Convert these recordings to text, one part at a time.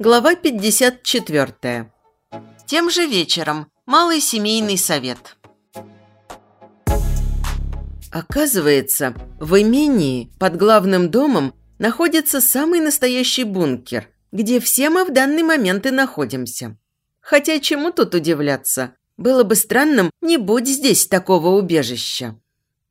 Глава 54. Тем же вечером. Малый семейный совет. Оказывается, в имении под главным домом находится самый настоящий бункер, где все мы в данный момент и находимся. Хотя чему тут удивляться? Было бы странным, не будь здесь такого убежища.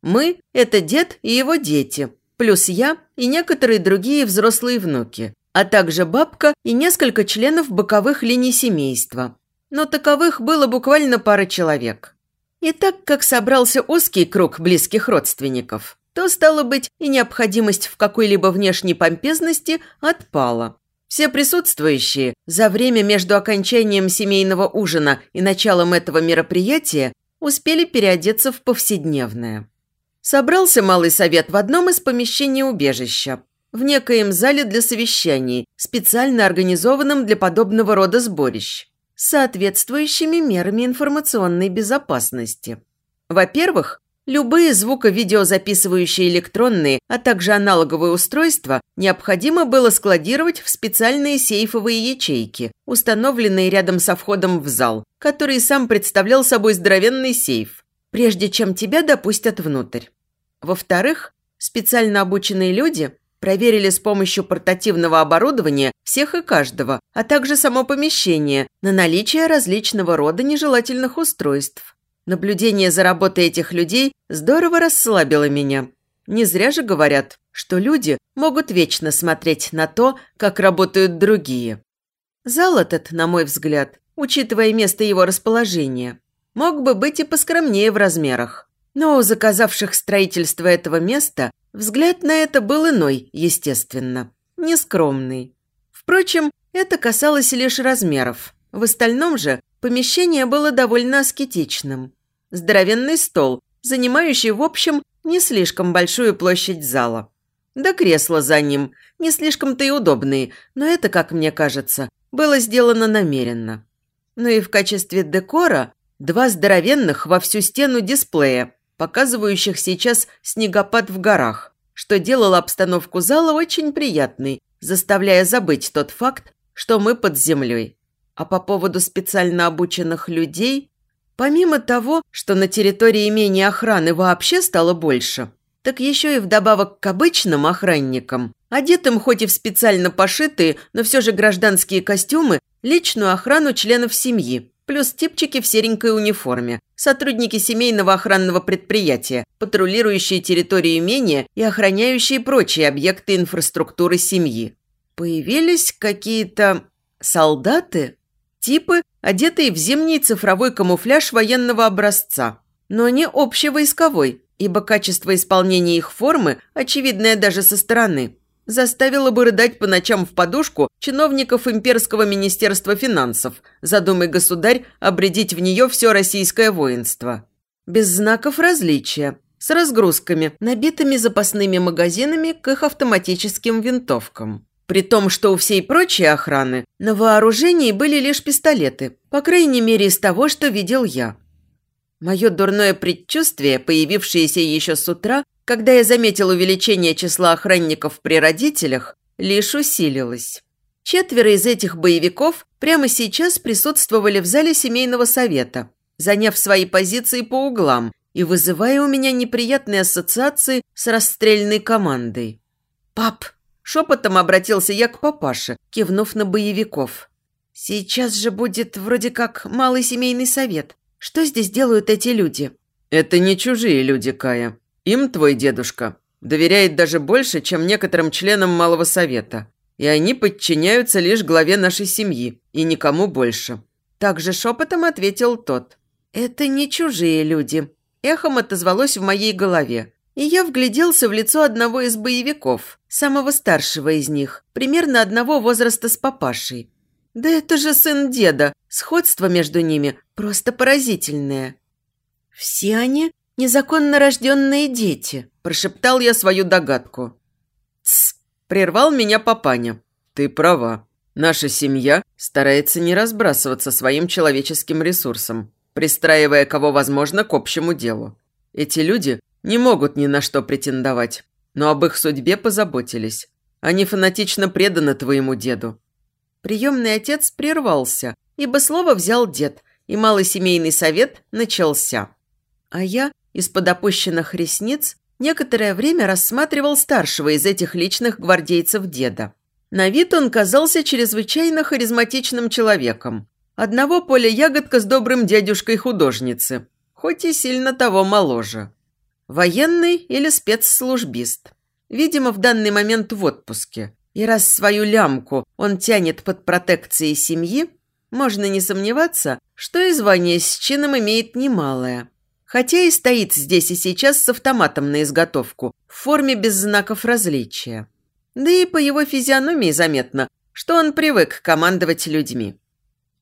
Мы – это дед и его дети, плюс я и некоторые другие взрослые внуки а также бабка и несколько членов боковых линий семейства. Но таковых было буквально пара человек. И так как собрался узкий круг близких родственников, то, стало быть, и необходимость в какой-либо внешней помпезности отпала. Все присутствующие за время между окончанием семейного ужина и началом этого мероприятия успели переодеться в повседневное. Собрался малый совет в одном из помещений убежища, в некоем зале для совещаний, специально организованном для подобного рода сборищ, с соответствующими мерами информационной безопасности. Во-первых, любые звуко-видеозаписывающие электронные, а также аналоговые устройства необходимо было складировать в специальные сейфовые ячейки, установленные рядом со входом в зал, который сам представлял собой здоровенный сейф, прежде чем тебя допустят внутрь. Во-вторых, специально обученные люди – Проверили с помощью портативного оборудования всех и каждого, а также само помещение на наличие различного рода нежелательных устройств. Наблюдение за работой этих людей здорово расслабило меня. Не зря же говорят, что люди могут вечно смотреть на то, как работают другие. Зал этот, на мой взгляд, учитывая место его расположения, мог бы быть и поскромнее в размерах. Но у заказавших строительство этого места Взгляд на это был иной, естественно, нескромный. Впрочем, это касалось лишь размеров. В остальном же помещение было довольно аскетичным. Здоровенный стол, занимающий, в общем, не слишком большую площадь зала. Да кресла за ним, не слишком-то и удобные, но это, как мне кажется, было сделано намеренно. Ну и в качестве декора два здоровенных во всю стену дисплея, показывающих сейчас снегопад в горах, что делало обстановку зала очень приятной, заставляя забыть тот факт, что мы под землей. А по поводу специально обученных людей, помимо того, что на территории имения охраны вообще стало больше, так еще и вдобавок к обычным охранникам, одетым хоть и в специально пошитые, но все же гражданские костюмы, личную охрану членов семьи, плюс типчики в серенькой униформе, сотрудники семейного охранного предприятия, патрулирующие территорию имения и охраняющие прочие объекты инфраструктуры семьи. Появились какие-то солдаты, типы, одетые в зимний цифровой камуфляж военного образца, но не общевойсковой, ибо качество исполнения их формы, очевидное даже со стороны, заставила бы рыдать по ночам в подушку чиновников Имперского министерства финансов, задумай государь обредить в нее все российское воинство. Без знаков различия, с разгрузками, набитыми запасными магазинами к их автоматическим винтовкам. При том, что у всей прочей охраны на вооружении были лишь пистолеты, по крайней мере из того, что видел я. Мое дурное предчувствие, появившееся еще с утра, когда я заметил увеличение числа охранников при родителях, лишь усилилось. Четверо из этих боевиков прямо сейчас присутствовали в зале семейного совета, заняв свои позиции по углам и вызывая у меня неприятные ассоциации с расстрельной командой. «Пап!» – шепотом обратился я к папаше, кивнув на боевиков. «Сейчас же будет вроде как малый семейный совет. Что здесь делают эти люди?» «Это не чужие люди, Кая. Им твой дедушка доверяет даже больше, чем некоторым членам Малого Совета. И они подчиняются лишь главе нашей семьи и никому больше». Также шепотом ответил тот. «Это не чужие люди». Эхом отозвалось в моей голове. И я вгляделся в лицо одного из боевиков, самого старшего из них, примерно одного возраста с папашей. Да это же сын деда, сходство между ними просто поразительное. Все они незаконно рожденные дети», – прошептал я свою догадку. «Тсс!» – прервал меня папаня. «Ты права. Наша семья старается не разбрасываться своим человеческим ресурсом. пристраивая кого возможно к общему делу. Эти люди не могут ни на что претендовать, но об их судьбе позаботились. Они фанатично преданы твоему деду». Приемный отец прервался, ибо слово взял дед, и малый семейный совет начался. А я из-под опущенных ресниц некоторое время рассматривал старшего из этих личных гвардейцев деда. На вид он казался чрезвычайно харизматичным человеком. Одного поля ягодка с добрым дядюшкой художницы, хоть и сильно того моложе. Военный или спецслужбист. Видимо, в данный момент в отпуске. И раз свою лямку он тянет под протекцией семьи, можно не сомневаться, что и звание с чином имеет немалое. Хотя и стоит здесь и сейчас с автоматом на изготовку, в форме без знаков различия. Да и по его физиономии заметно, что он привык командовать людьми.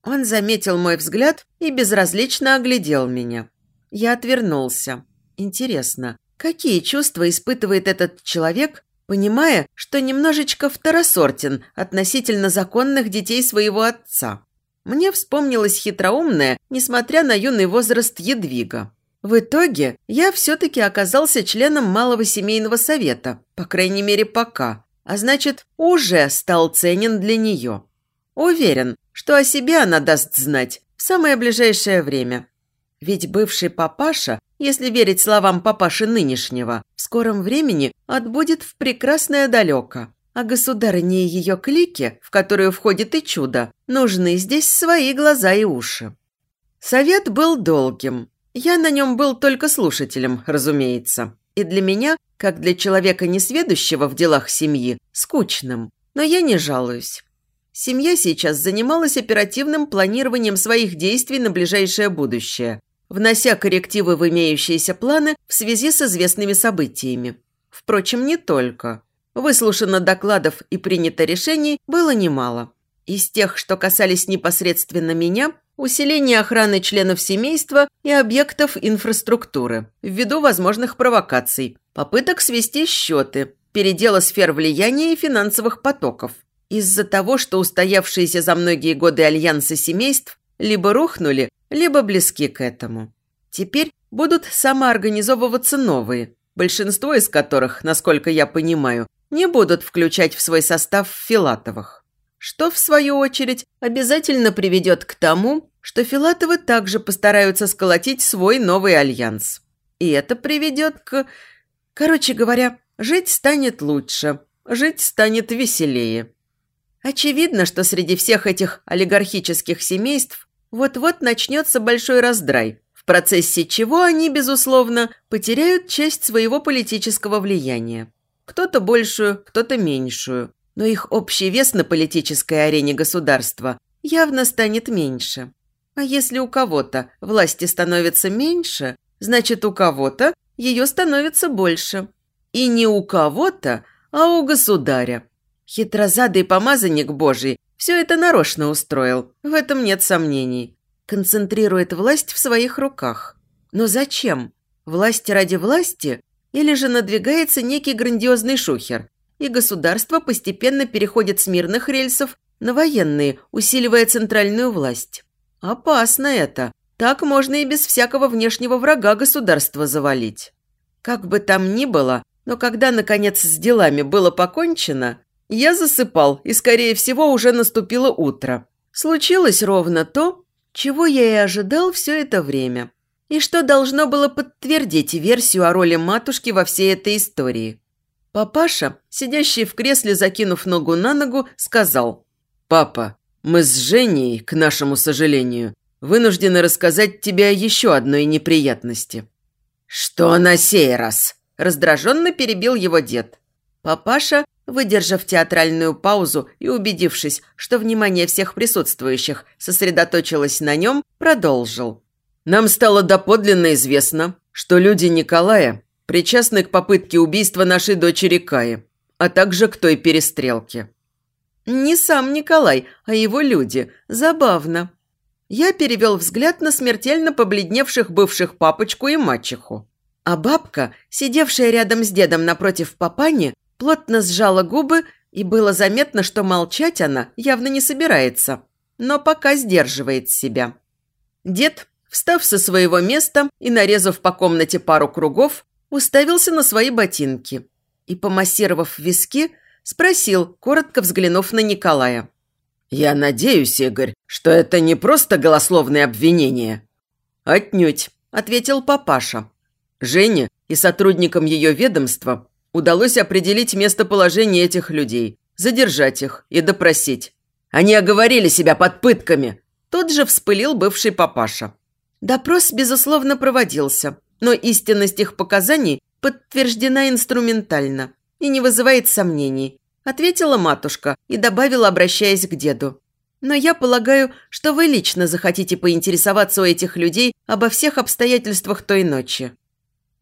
Он заметил мой взгляд и безразлично оглядел меня. Я отвернулся. Интересно, какие чувства испытывает этот человек, понимая, что немножечко второсортен относительно законных детей своего отца? Мне вспомнилась хитроумная, несмотря на юный возраст, Едвига. В итоге я все-таки оказался членом малого семейного совета, по крайней мере пока, а значит, уже стал ценен для нее. Уверен, что о себе она даст знать в самое ближайшее время. Ведь бывший папаша, если верить словам папаши нынешнего, в скором времени отбудет в прекрасное далеко. А государыне и ее клике, в которую входит и чудо, нужны здесь свои глаза и уши. Совет был долгим. Я на нем был только слушателем, разумеется. И для меня, как для человека несведущего в делах семьи, скучным. Но я не жалуюсь. Семья сейчас занималась оперативным планированием своих действий на ближайшее будущее, внося коррективы в имеющиеся планы в связи с известными событиями. Впрочем, не только. Выслушано докладов и принято решений было немало. Из тех, что касались непосредственно меня, усиление охраны членов семейства и объектов инфраструктуры ввиду возможных провокаций, попыток свести счеты, передела сфер влияния и финансовых потоков. Из-за того, что устоявшиеся за многие годы альянсы семейств либо рухнули, либо близки к этому. Теперь будут самоорганизовываться новые, большинство из которых, насколько я понимаю, не будут включать в свой состав Филатовых. Что, в свою очередь, обязательно приведет к тому, что Филатовы также постараются сколотить свой новый альянс. И это приведет к... Короче говоря, жить станет лучше, жить станет веселее. Очевидно, что среди всех этих олигархических семейств вот-вот начнется большой раздрай, в процессе чего они, безусловно, потеряют часть своего политического влияния. Кто-то большую, кто-то меньшую. Но их общий вес на политической арене государства явно станет меньше. А если у кого-то власти становится меньше, значит у кого-то ее становится больше. И не у кого-то, а у государя. Хитрозадый помазанник Божий все это нарочно устроил, в этом нет сомнений. Концентрирует власть в своих руках. Но зачем? Власть ради власти или же надвигается некий грандиозный шухер, и государство постепенно переходит с мирных рельсов на военные, усиливая центральную власть. Опасно это. Так можно и без всякого внешнего врага государство завалить. Как бы там ни было, но когда, наконец, с делами было покончено, я засыпал, и, скорее всего, уже наступило утро. Случилось ровно то, чего я и ожидал все это время и что должно было подтвердить версию о роли матушки во всей этой истории. Папаша, сидящий в кресле, закинув ногу на ногу, сказал «Папа, мы с Женей, к нашему сожалению, вынуждены рассказать тебе еще одной неприятности». «Что на сей раз?» – раздраженно перебил его дед. Папаша, выдержав театральную паузу и убедившись, что внимание всех присутствующих сосредоточилось на нем, продолжил. Нам стало доподлинно известно, что люди Николая причастны к попытке убийства нашей дочери Каи, а также к той перестрелке. Не сам Николай, а его люди. Забавно. Я перевел взгляд на смертельно побледневших бывших папочку и мачеху. А бабка, сидевшая рядом с дедом напротив папани, плотно сжала губы, и было заметно, что молчать она явно не собирается, но пока сдерживает себя. Дед встав со своего места и нарезав по комнате пару кругов, уставился на свои ботинки и, помассировав виски, спросил, коротко взглянув на Николая. «Я надеюсь, Игорь, что это не просто голословное обвинение». «Отнюдь», – ответил папаша. Жене и сотрудникам ее ведомства удалось определить местоположение этих людей, задержать их и допросить. Они оговорили себя под пытками. Тут же вспылил бывший папаша. Допрос, безусловно, проводился, но истинность их показаний подтверждена инструментально и не вызывает сомнений, ответила матушка и добавила, обращаясь к деду. Но я полагаю, что вы лично захотите поинтересоваться у этих людей обо всех обстоятельствах той ночи.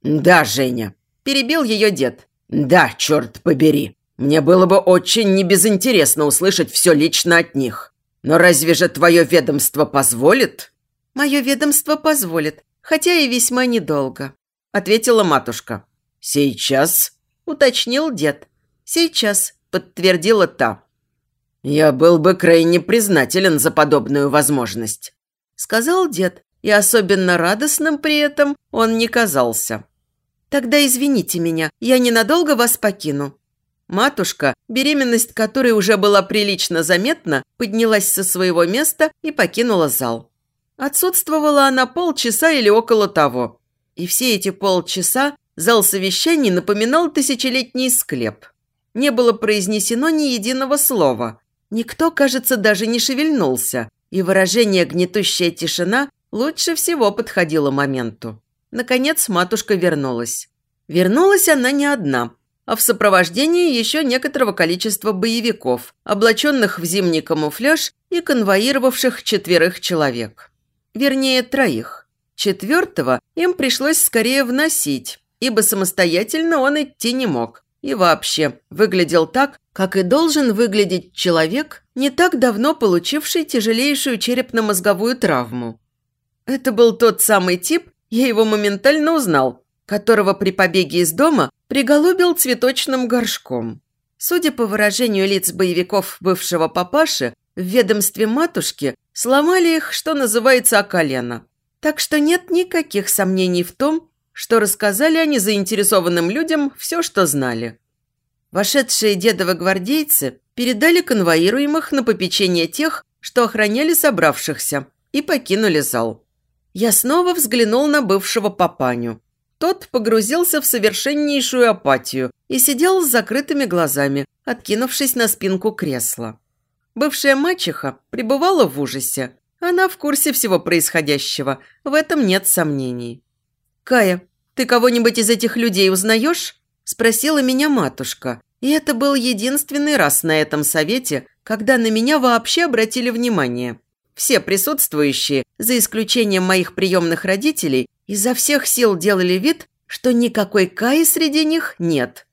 «Да, Женя», – перебил ее дед. «Да, черт побери. Мне было бы очень небезынтересно услышать все лично от них. Но разве же твое ведомство позволит?» «Мое ведомство позволит, хотя и весьма недолго», – ответила матушка. «Сейчас?» – уточнил дед. «Сейчас», – подтвердила та. «Я был бы крайне признателен за подобную возможность», – сказал дед, и особенно радостным при этом он не казался. «Тогда извините меня, я ненадолго вас покину». Матушка, беременность которой уже была прилично заметна, поднялась со своего места и покинула зал. Отсутствовала она полчаса или около того. И все эти полчаса зал совещаний напоминал тысячелетний склеп. Не было произнесено ни единого слова. Никто, кажется, даже не шевельнулся. И выражение «гнетущая тишина» лучше всего подходило моменту. Наконец матушка вернулась. Вернулась она не одна, а в сопровождении еще некоторого количества боевиков, облаченных в зимний камуфляж и конвоировавших четверых человек. Вернее, троих. Четвертого им пришлось скорее вносить, ибо самостоятельно он идти не мог. И вообще выглядел так, как и должен выглядеть человек, не так давно получивший тяжелейшую черепно-мозговую травму. Это был тот самый тип, я его моментально узнал, которого при побеге из дома приголубил цветочным горшком. Судя по выражению лиц боевиков бывшего папаши, в ведомстве матушки сломали их, что называется, о колено. Так что нет никаких сомнений в том, что рассказали они заинтересованным людям все, что знали. Вошедшие дедовы гвардейцы передали конвоируемых на попечение тех, что охраняли собравшихся, и покинули зал я снова взглянул на бывшего папаню. Тот погрузился в совершеннейшую апатию и сидел с закрытыми глазами, откинувшись на спинку кресла. Бывшая мачеха пребывала в ужасе. Она в курсе всего происходящего, в этом нет сомнений. «Кая, ты кого-нибудь из этих людей узнаешь?» – спросила меня матушка. И это был единственный раз на этом совете, когда на меня вообще обратили внимание. Все присутствующие, за исключением моих приемных родителей, изо всех сил делали вид, что никакой Каи среди них нет.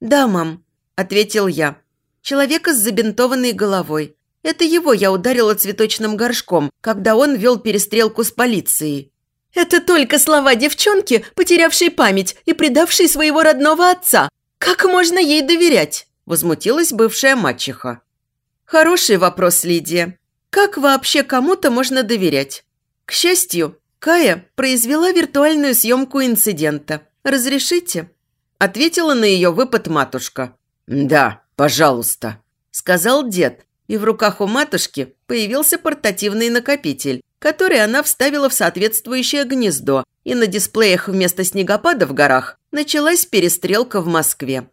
«Да, мам», – ответил я. «Человека с забинтованной головой. Это его я ударила цветочным горшком, когда он вел перестрелку с полицией». «Это только слова девчонки, потерявшей память и предавшей своего родного отца. Как можно ей доверять?» – возмутилась бывшая мачеха. «Хороший вопрос, Лидия. Как вообще кому-то можно доверять? К счастью, Кая произвела виртуальную съемку инцидента. «Разрешите?» Ответила на ее выпад матушка. «Да, пожалуйста», – сказал дед. И в руках у матушки появился портативный накопитель, который она вставила в соответствующее гнездо, и на дисплеях вместо снегопада в горах началась перестрелка в Москве.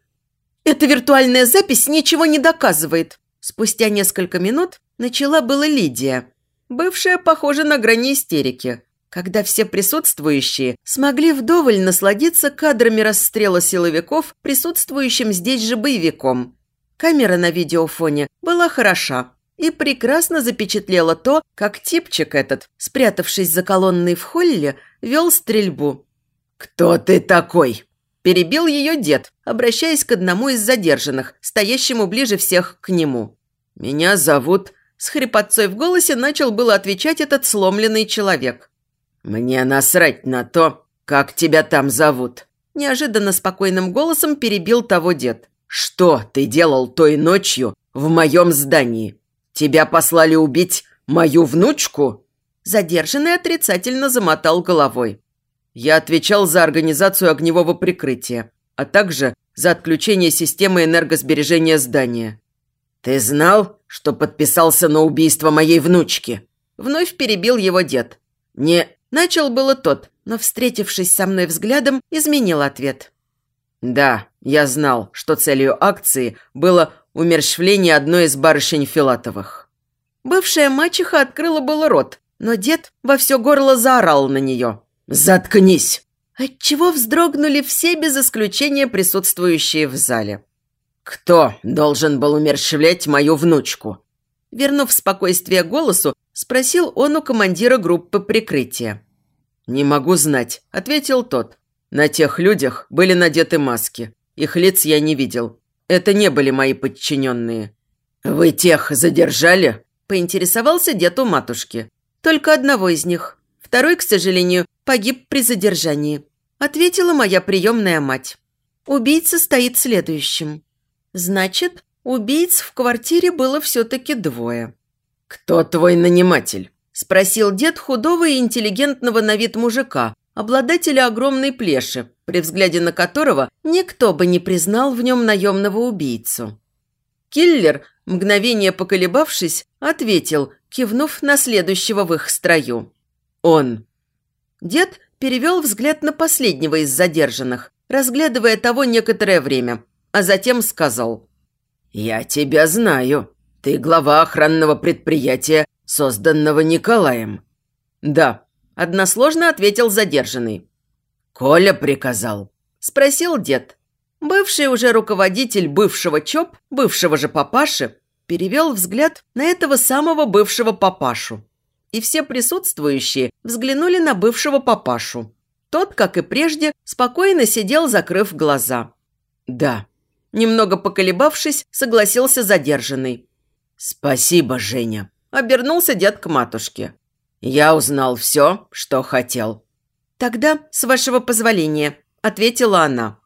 «Эта виртуальная запись ничего не доказывает», Спустя несколько минут начала была Лидия, бывшая, похоже, на грани истерики, когда все присутствующие смогли вдоволь насладиться кадрами расстрела силовиков, присутствующим здесь же боевиком. Камера на видеофоне была хороша и прекрасно запечатлела то, как типчик этот, спрятавшись за колонной в холле, вел стрельбу. «Кто ты такой?» Перебил ее дед, обращаясь к одному из задержанных, стоящему ближе всех к нему. «Меня зовут...» С хрипотцой в голосе начал было отвечать этот сломленный человек. «Мне насрать на то, как тебя там зовут!» Неожиданно спокойным голосом перебил того дед. «Что ты делал той ночью в моем здании? Тебя послали убить мою внучку?» Задержанный отрицательно замотал головой. Я отвечал за организацию огневого прикрытия, а также за отключение системы энергосбережения здания. «Ты знал, что подписался на убийство моей внучки?» Вновь перебил его дед. «Не...» Начал было тот, но, встретившись со мной взглядом, изменил ответ. «Да, я знал, что целью акции было умерщвление одной из барышень Филатовых». Бывшая мачеха открыла было рот, но дед во все горло заорал на нее. «Заткнись!» Отчего вздрогнули все без исключения присутствующие в зале. «Кто должен был умерщвлять мою внучку?» Вернув спокойствие голосу, спросил он у командира группы прикрытия. «Не могу знать», – ответил тот. «На тех людях были надеты маски. Их лиц я не видел. Это не были мои подчиненные». «Вы тех задержали?» – поинтересовался дед у матушки. «Только одного из них. Второй, к сожалению, погиб при задержании», – ответила моя приемная мать. Убийца стоит следующим. Значит, убийц в квартире было все-таки двое. «Кто твой наниматель?» – спросил дед худого и интеллигентного на вид мужика, обладателя огромной плеши, при взгляде на которого никто бы не признал в нем наемного убийцу. Киллер, мгновение поколебавшись, ответил, кивнув на следующего в их строю. «Он». Дед перевел взгляд на последнего из задержанных, разглядывая того некоторое время, а затем сказал. «Я тебя знаю. Ты глава охранного предприятия, созданного Николаем». «Да», – односложно ответил задержанный. «Коля приказал?» – спросил дед. Бывший уже руководитель бывшего ЧОП, бывшего же папаши, перевел взгляд на этого самого бывшего папашу. И все присутствующие взглянули на бывшего папашу. Тот, как и прежде, спокойно сидел, закрыв глаза. «Да», Немного поколебавшись, согласился задержанный. «Спасибо, Женя», – обернулся дед к матушке. «Я узнал все, что хотел». «Тогда, с вашего позволения», – ответила она.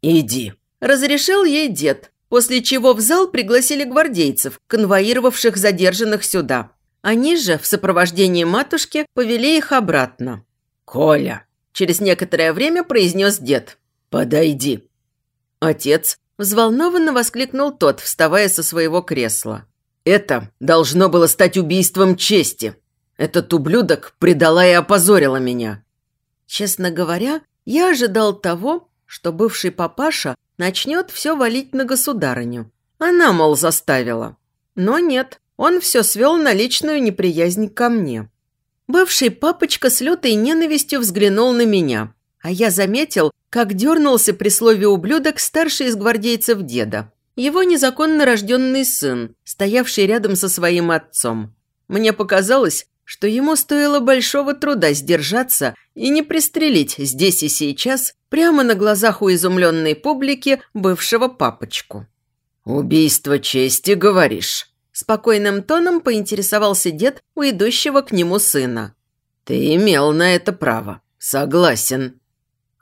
«Иди», – разрешил ей дед, после чего в зал пригласили гвардейцев, конвоировавших задержанных сюда. Они же, в сопровождении матушки, повели их обратно. «Коля», – через некоторое время произнес дед. «Подойди». Отец, Взволнованно воскликнул тот, вставая со своего кресла. «Это должно было стать убийством чести. Этот ублюдок предала и опозорила меня». Честно говоря, я ожидал того, что бывший папаша начнет все валить на государыню. Она, мол, заставила. Но нет, он все свел на личную неприязнь ко мне. Бывший папочка с лютой ненавистью взглянул на меня, а я заметил, как дернулся при слове «ублюдок» старший из гвардейцев деда. Его незаконно рожденный сын, стоявший рядом со своим отцом. Мне показалось, что ему стоило большого труда сдержаться и не пристрелить здесь и сейчас, прямо на глазах у изумленной публики, бывшего папочку. «Убийство чести, говоришь?» Спокойным тоном поинтересовался дед у идущего к нему сына. «Ты имел на это право. Согласен.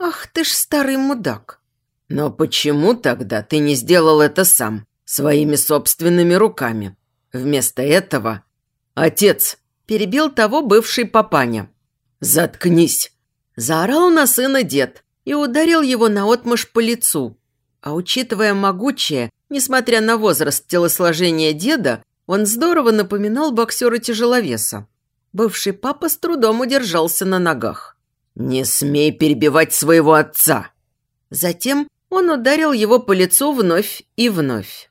«Ах ты ж старый мудак!» «Но почему тогда ты не сделал это сам, своими собственными руками? Вместо этого...» «Отец!» – перебил того бывший папаня. «Заткнись!» – заорал на сына дед и ударил его наотмашь по лицу. А учитывая могучее, несмотря на возраст телосложения деда, он здорово напоминал боксера-тяжеловеса. Бывший папа с трудом удержался на ногах. «Не смей перебивать своего отца!» Затем он ударил его по лицу вновь и вновь.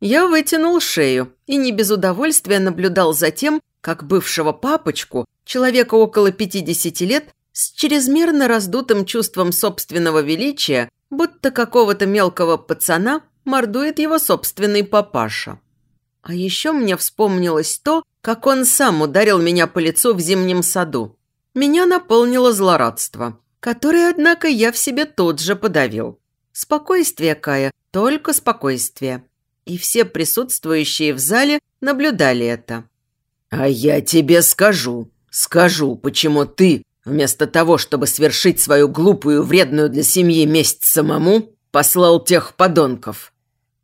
Я вытянул шею и не без удовольствия наблюдал за тем, как бывшего папочку, человека около 50 лет, с чрезмерно раздутым чувством собственного величия, будто какого-то мелкого пацана, мордует его собственный папаша. А еще мне вспомнилось то, как он сам ударил меня по лицу в зимнем саду меня наполнило злорадство, которое, однако, я в себе тут же подавил. Спокойствие, Кая, только спокойствие. И все присутствующие в зале наблюдали это. «А я тебе скажу, скажу, почему ты, вместо того, чтобы свершить свою глупую, вредную для семьи месть самому, послал тех подонков».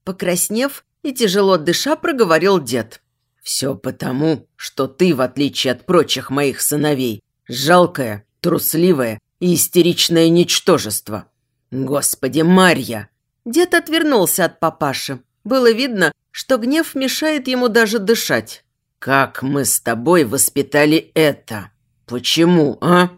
Покраснев и тяжело дыша, проговорил дед. Все потому, что ты, в отличие от прочих моих сыновей, жалкое, трусливое и истеричное ничтожество. Господи, Марья!» Дед отвернулся от папаши. Было видно, что гнев мешает ему даже дышать. «Как мы с тобой воспитали это? Почему, а?»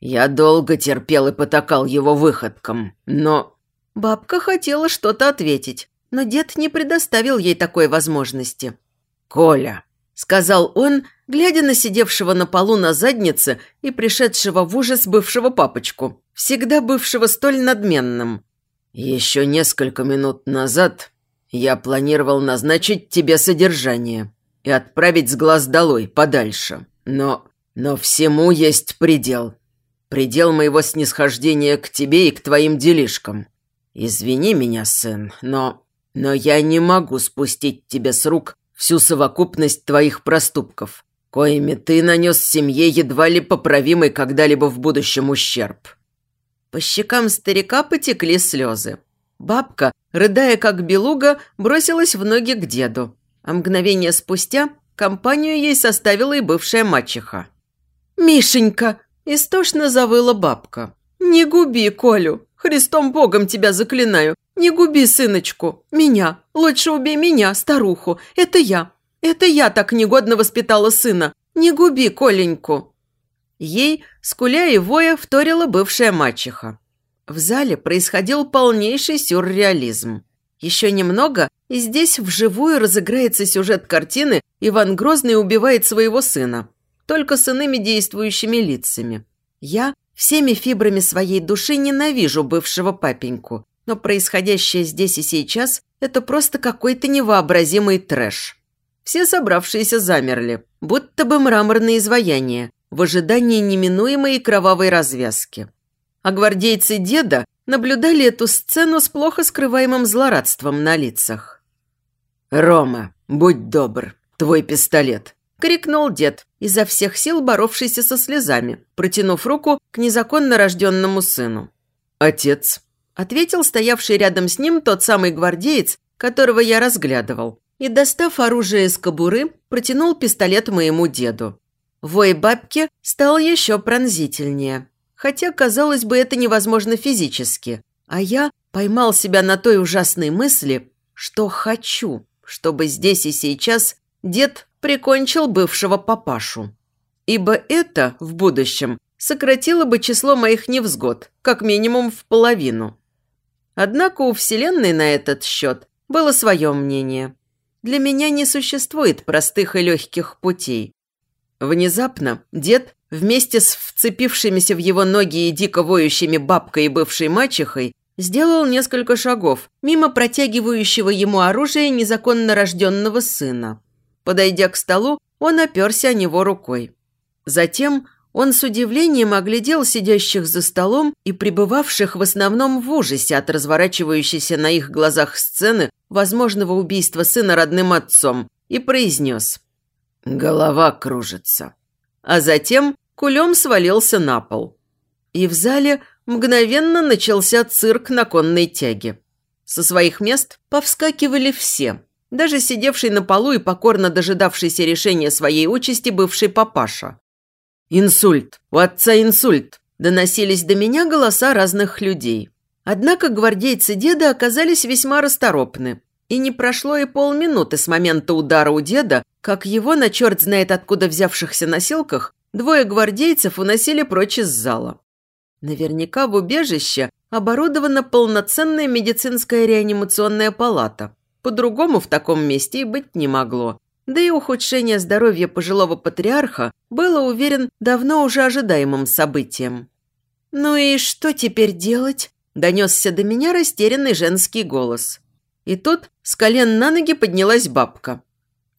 Я долго терпел и потакал его выходкам, но... Бабка хотела что-то ответить, но дед не предоставил ей такой возможности. «Коля», – сказал он, глядя на сидевшего на полу на заднице и пришедшего в ужас бывшего папочку, всегда бывшего столь надменным. «Еще несколько минут назад я планировал назначить тебе содержание и отправить с глаз долой подальше, но... но всему есть предел. Предел моего снисхождения к тебе и к твоим делишкам. Извини меня, сын, но... но я не могу спустить тебе с рук всю совокупность твоих проступков, коими ты нанес семье едва ли поправимый когда-либо в будущем ущерб». По щекам старика потекли слезы. Бабка, рыдая как белуга, бросилась в ноги к деду. А мгновение спустя компанию ей составила и бывшая мачеха. «Мишенька!» – истошно завыла бабка. «Не губи Колю! Христом Богом тебя заклинаю! Не губи сыночку! Меня! Лучше убей меня, старуху! Это я! Это я так негодно воспитала сына! Не губи Коленьку!» Ей, скуля и воя, вторила бывшая мачеха. В зале происходил полнейший сюрреализм. Еще немного, и здесь вживую разыграется сюжет картины «Иван Грозный убивает своего сына», только с иными действующими лицами. Я всеми фибрами своей души ненавижу бывшего папеньку, но происходящее здесь и сейчас – это просто какой-то невообразимый трэш. Все собравшиеся замерли, будто бы мраморные изваяния, в ожидании неминуемой кровавой развязки а гвардейцы деда наблюдали эту сцену с плохо скрываемым злорадством на лицах. «Рома, будь добр, твой пистолет!» – крикнул дед, изо всех сил боровшийся со слезами, протянув руку к незаконно рожденному сыну. «Отец!» – ответил стоявший рядом с ним тот самый гвардеец, которого я разглядывал, и, достав оружие из кобуры, протянул пистолет моему деду. Вой бабки стал еще пронзительнее хотя, казалось бы, это невозможно физически. А я поймал себя на той ужасной мысли, что хочу, чтобы здесь и сейчас дед прикончил бывшего папашу. Ибо это в будущем сократило бы число моих невзгод, как минимум в половину. Однако у Вселенной на этот счет было свое мнение. Для меня не существует простых и легких путей. Внезапно дед вместе с вцепившимися в его ноги и дико воющими бабкой и бывшей мачехой, сделал несколько шагов мимо протягивающего ему оружие незаконно рожденного сына. Подойдя к столу, он оперся о него рукой. Затем он с удивлением оглядел сидящих за столом и пребывавших в основном в ужасе от разворачивающейся на их глазах сцены возможного убийства сына родным отцом и произнес «Голова кружится» а затем кулем свалился на пол. И в зале мгновенно начался цирк на конной тяге. Со своих мест повскакивали все, даже сидевший на полу и покорно дожидавшийся решения своей участи бывший папаша. «Инсульт! У отца инсульт!» Доносились до меня голоса разных людей. Однако гвардейцы деда оказались весьма расторопны. И не прошло и полминуты с момента удара у деда, как его на черт знает откуда взявшихся носилках двое гвардейцев уносили прочь из зала. Наверняка в убежище оборудована полноценная медицинская реанимационная палата. По-другому в таком месте и быть не могло. Да и ухудшение здоровья пожилого патриарха было, уверен, давно уже ожидаемым событием. «Ну и что теперь делать?» – донесся до меня растерянный женский голос. И тут с колен на ноги поднялась бабка.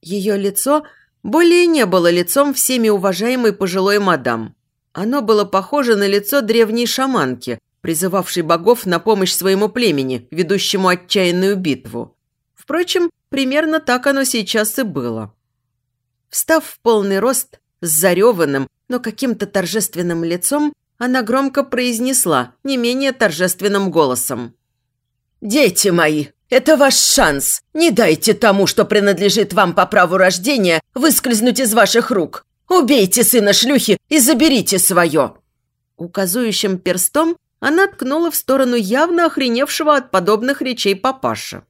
Ее лицо более не было лицом всеми уважаемой пожилой мадам. Оно было похоже на лицо древней шаманки, призывавшей богов на помощь своему племени, ведущему отчаянную битву. Впрочем, примерно так оно сейчас и было. Встав в полный рост, с зареванным, но каким-то торжественным лицом, она громко произнесла, не менее торжественным голосом. «Дети мои, Это ваш шанс. Не дайте тому, что принадлежит вам по праву рождения, выскользнуть из ваших рук. Убейте сына шлюхи и заберите свое!» Указующим перстом она ткнула в сторону явно охреневшего от подобных речей папаша.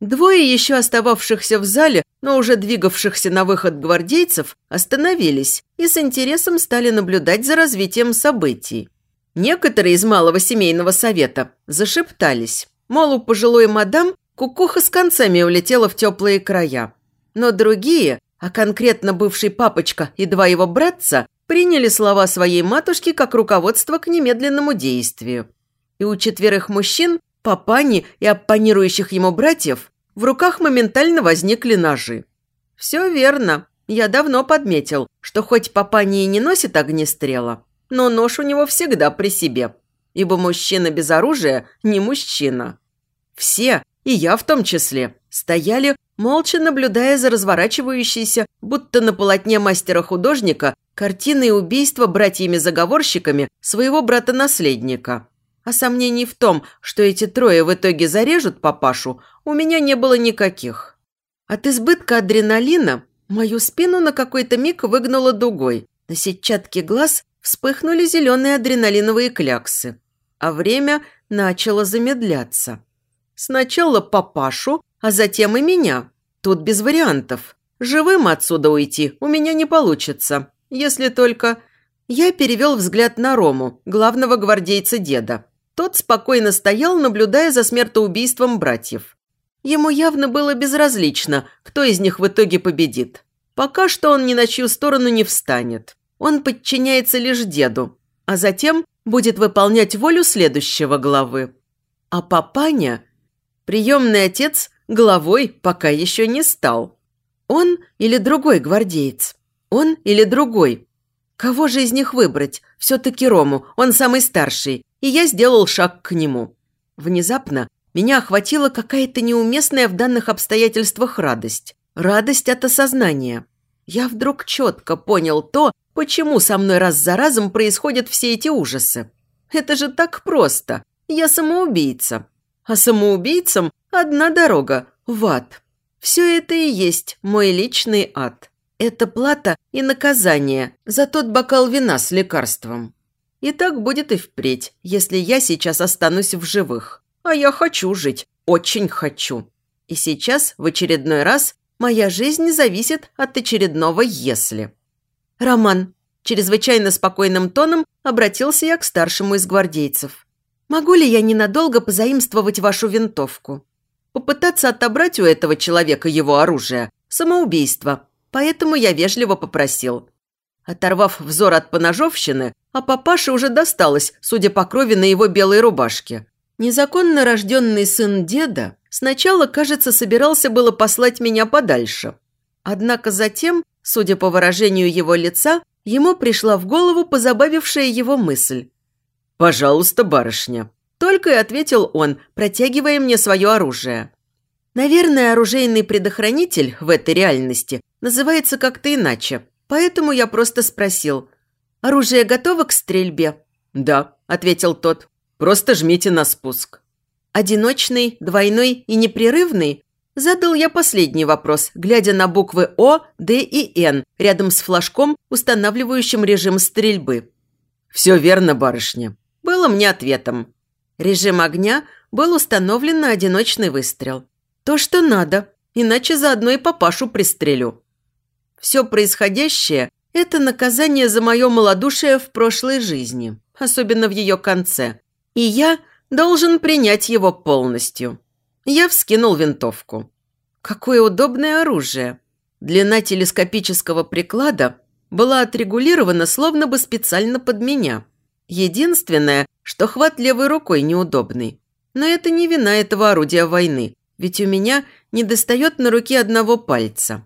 Двое еще остававшихся в зале, но уже двигавшихся на выход гвардейцев, остановились и с интересом стали наблюдать за развитием событий. Некоторые из малого семейного совета зашептались, мол, у пожилой мадам кукуха с концами улетела в теплые края. Но другие, а конкретно бывший папочка и два его братца, приняли слова своей матушки как руководство к немедленному действию. И у четверых мужчин, папани и оппонирующих ему братьев, в руках моментально возникли ножи. Все верно. Я давно подметил, что хоть папани и не носит огнестрела, но нож у него всегда при себе, ибо мужчина без оружия не мужчина. Все, и я в том числе, стояли, молча наблюдая за разворачивающейся, будто на полотне мастера-художника, картиной убийства братьями-заговорщиками своего брата-наследника. А сомнений в том, что эти трое в итоге зарежут папашу, у меня не было никаких. От избытка адреналина мою спину на какой-то миг выгнуло дугой. На сетчатке глаз вспыхнули зеленые адреналиновые кляксы, а время начало замедляться. Сначала папашу, а затем и меня. Тут без вариантов. Живым отсюда уйти у меня не получится. Если только... Я перевел взгляд на Рому, главного гвардейца деда. Тот спокойно стоял, наблюдая за смертоубийством братьев. Ему явно было безразлично, кто из них в итоге победит. Пока что он ни на чью сторону не встанет. Он подчиняется лишь деду, а затем будет выполнять волю следующего главы. А папаня, приемный отец, главой пока еще не стал. Он или другой гвардеец? Он или другой? Кого же из них выбрать? Все-таки Рому, он самый старший, и я сделал шаг к нему. Внезапно меня охватила какая-то неуместная в данных обстоятельствах радость. Радость от осознания. Я вдруг четко понял то, почему со мной раз за разом происходят все эти ужасы. Это же так просто. Я самоубийца. А самоубийцам одна дорога – в ад. Все это и есть мой личный ад. Это плата и наказание за тот бокал вина с лекарством. И так будет и впредь, если я сейчас останусь в живых. А я хочу жить, очень хочу. И сейчас, в очередной раз, моя жизнь зависит от очередного «если». «Роман», – чрезвычайно спокойным тоном обратился я к старшему из гвардейцев. «Могу ли я ненадолго позаимствовать вашу винтовку? Попытаться отобрать у этого человека его оружие – самоубийство, поэтому я вежливо попросил. Оторвав взор от поножовщины, а папаше уже досталось, судя по крови на его белой рубашке. Незаконно рожденный сын деда сначала, кажется, собирался было послать меня подальше. Однако затем, судя по выражению его лица, ему пришла в голову позабавившая его мысль. «Пожалуйста, барышня», – только и ответил он, протягивая мне свое оружие. Наверное, оружейный предохранитель в этой реальности называется как-то иначе, поэтому я просто спросил. «Оружие готово к стрельбе?» «Да», – ответил тот. «Просто жмите на спуск». «Одиночный, двойной и непрерывный?» Задал я последний вопрос, глядя на буквы О, Д и Н рядом с флажком, устанавливающим режим стрельбы. «Все верно, барышня», было мне ответом. Режим огня был установлен на одиночный выстрел. То, что надо, иначе заодно и папашу пристрелю. Все происходящее – это наказание за мое малодушие в прошлой жизни, особенно в ее конце. И я должен принять его полностью. Я вскинул винтовку. Какое удобное оружие. Длина телескопического приклада была отрегулирована словно бы специально под меня. Единственное, что хват левой рукой неудобный. Но это не вина этого орудия войны, ведь у меня недостает на руке одного пальца.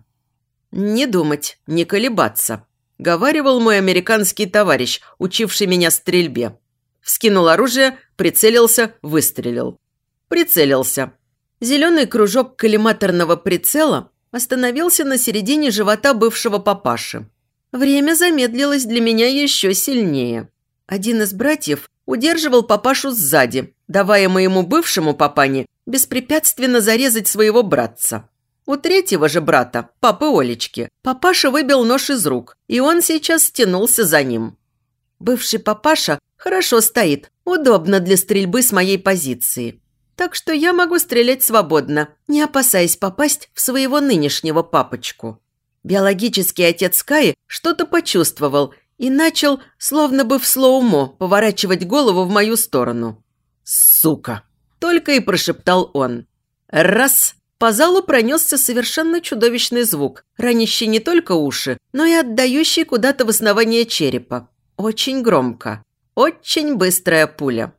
«Не думать, не колебаться», – говаривал мой американский товарищ, учивший меня стрельбе. Вскинул оружие, прицелился, выстрелил. Прицелился. Зеленый кружок коллиматорного прицела остановился на середине живота бывшего папаши. Время замедлилось для меня еще сильнее. Один из братьев удерживал папашу сзади, давая моему бывшему папане беспрепятственно зарезать своего братца. У третьего же брата, папы Олечки, папаша выбил нож из рук, и он сейчас стянулся за ним. Бывший папаша хорошо стоит, удобно для стрельбы с моей позиции. Так что я могу стрелять свободно, не опасаясь попасть в своего нынешнего папочку. Биологический отец Каи что-то почувствовал и начал, словно бы в слоумо, поворачивать голову в мою сторону. «Сука!» – только и прошептал он. Раз – по залу пронесся совершенно чудовищный звук, ранящий не только уши, но и отдающий куда-то в основание черепа. Очень громко. Очень быстрая пуля.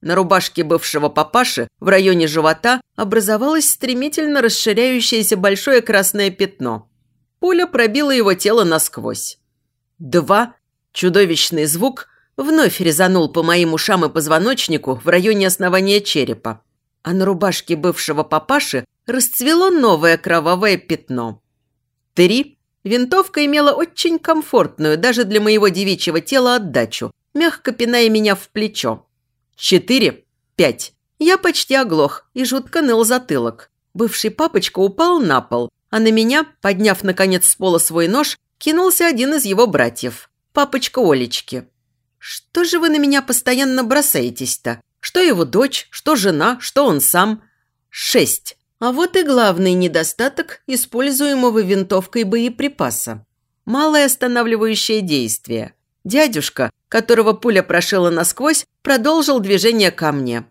На рубашке бывшего папаши в районе живота образовалось стремительно расширяющееся большое красное пятно. Пуля пробила его тело насквозь. Два. Чудовищный звук вновь резанул по моим ушам и позвоночнику в районе основания черепа. А на рубашке бывшего папаши расцвело новое кровавое пятно. Три. Винтовка имела очень комфортную даже для моего девичьего тела отдачу, мягко пиная меня в плечо. Четыре. Пять. Я почти оглох и жутко ныл затылок. Бывший папочка упал на пол, а на меня, подняв наконец с пола свой нож, кинулся один из его братьев. Папочка Олечки. «Что же вы на меня постоянно бросаетесь-то? Что его дочь, что жена, что он сам?» «Шесть. А вот и главный недостаток используемого винтовкой боеприпаса. Малое останавливающее действие. Дядюшка, которого пуля прошила насквозь, продолжил движение ко мне.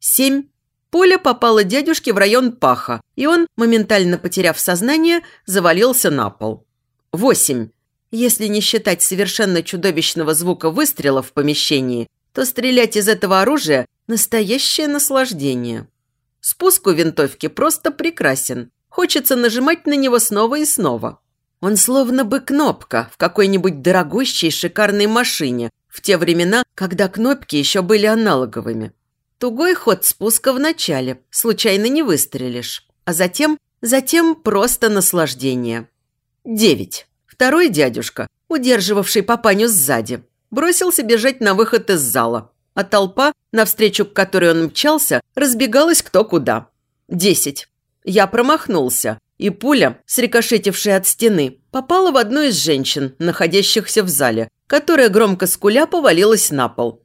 Семь. Пуля попала дядюшке в район паха, и он, моментально потеряв сознание, завалился на пол. Восемь. Если не считать совершенно чудовищного звука выстрела в помещении, то стрелять из этого оружия – настоящее наслаждение. Спуск у винтовки просто прекрасен. Хочется нажимать на него снова и снова. Он словно бы кнопка в какой-нибудь дорогущей шикарной машине в те времена, когда кнопки еще были аналоговыми. Тугой ход спуска в начале, случайно не выстрелишь. А затем, затем просто наслаждение. Девять. Второй дядюшка, удерживавший папаню сзади, бросился бежать на выход из зала а толпа, навстречу к которой он мчался, разбегалась кто куда. Десять. Я промахнулся, и пуля, срикошетившая от стены, попала в одну из женщин, находящихся в зале, которая громко скуля повалилась на пол.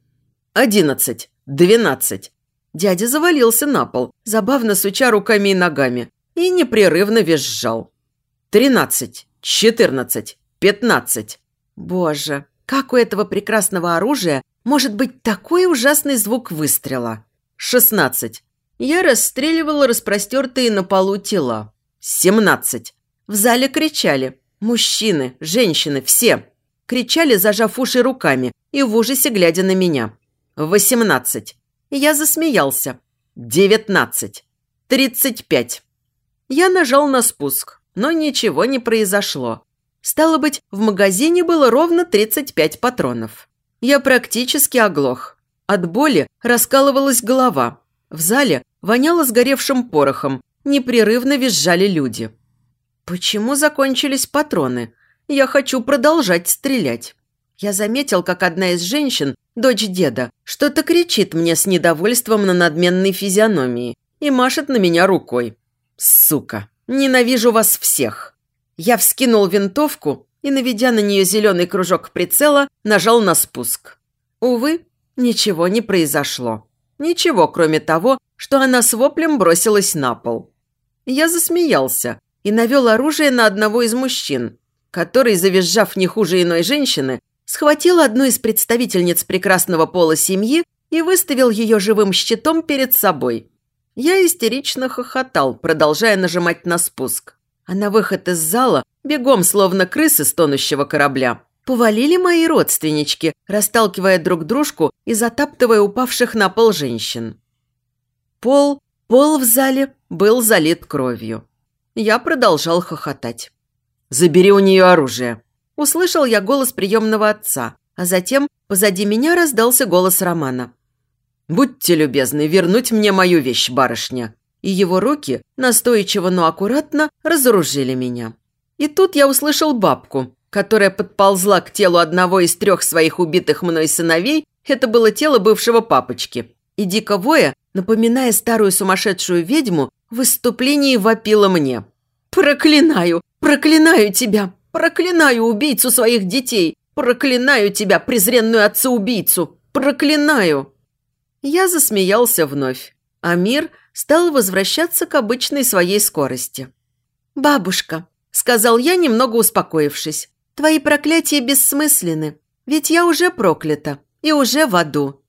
Одиннадцать. Двенадцать. Дядя завалился на пол, забавно суча руками и ногами, и непрерывно визжал. Тринадцать. Четырнадцать. Пятнадцать. Боже, как у этого прекрасного оружия может быть такой ужасный звук выстрела? 16. Я расстреливала распростертые на полу тела. 17. В зале кричали. Мужчины, женщины, все. Кричали, зажав уши руками и в ужасе глядя на меня. 18. Я засмеялся. 19. 35. Я нажал на спуск, но ничего не произошло. Стало быть, в магазине было ровно 35 патронов. Я практически оглох. От боли раскалывалась голова. В зале воняло сгоревшим порохом. Непрерывно визжали люди. Почему закончились патроны? Я хочу продолжать стрелять. Я заметил, как одна из женщин, дочь деда, что-то кричит мне с недовольством на надменной физиономии и машет на меня рукой. Сука, ненавижу вас всех. Я вскинул винтовку и, наведя на нее зеленый кружок прицела, нажал на спуск. Увы, ничего не произошло. Ничего, кроме того, что она с воплем бросилась на пол. Я засмеялся и навел оружие на одного из мужчин, который, завизжав не хуже иной женщины, схватил одну из представительниц прекрасного пола семьи и выставил ее живым щитом перед собой. Я истерично хохотал, продолжая нажимать на спуск. А на выход из зала бегом, словно крысы с тонущего корабля. Повалили мои родственнички, расталкивая друг дружку и затаптывая упавших на пол женщин. Пол, пол в зале был залит кровью. Я продолжал хохотать. «Забери у нее оружие!» Услышал я голос приемного отца, а затем позади меня раздался голос Романа. «Будьте любезны вернуть мне мою вещь, барышня!» И его руки, настойчиво, но аккуратно, разоружили меня. И тут я услышал бабку, которая подползла к телу одного из трех своих убитых мной сыновей. Это было тело бывшего папочки. И дико воя напоминая старую сумасшедшую ведьму, в выступлении вопила мне. «Проклинаю! Проклинаю тебя! Проклинаю убийцу своих детей! Проклинаю тебя, презренную отца-убийцу! Проклинаю!» Я засмеялся вновь, а мир стал возвращаться к обычной своей скорости. «Бабушка», – сказал я, немного успокоившись, – «твои проклятия бессмысленны, ведь я уже проклята и уже в аду».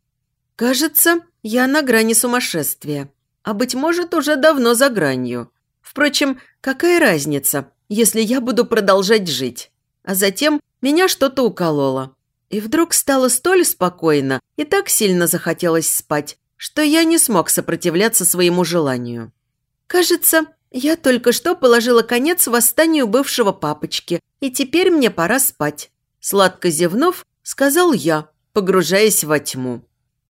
Кажется, я на грани сумасшествия, а, быть может, уже давно за гранью. Впрочем, какая разница, если я буду продолжать жить? А затем меня что-то укололо. И вдруг стало столь спокойно и так сильно захотелось спать, что я не смог сопротивляться своему желанию. Кажется, я только что положила конец восстанию бывшего папочки, и теперь мне пора спать. Сладко зевнув, сказал я, погружаясь во тьму.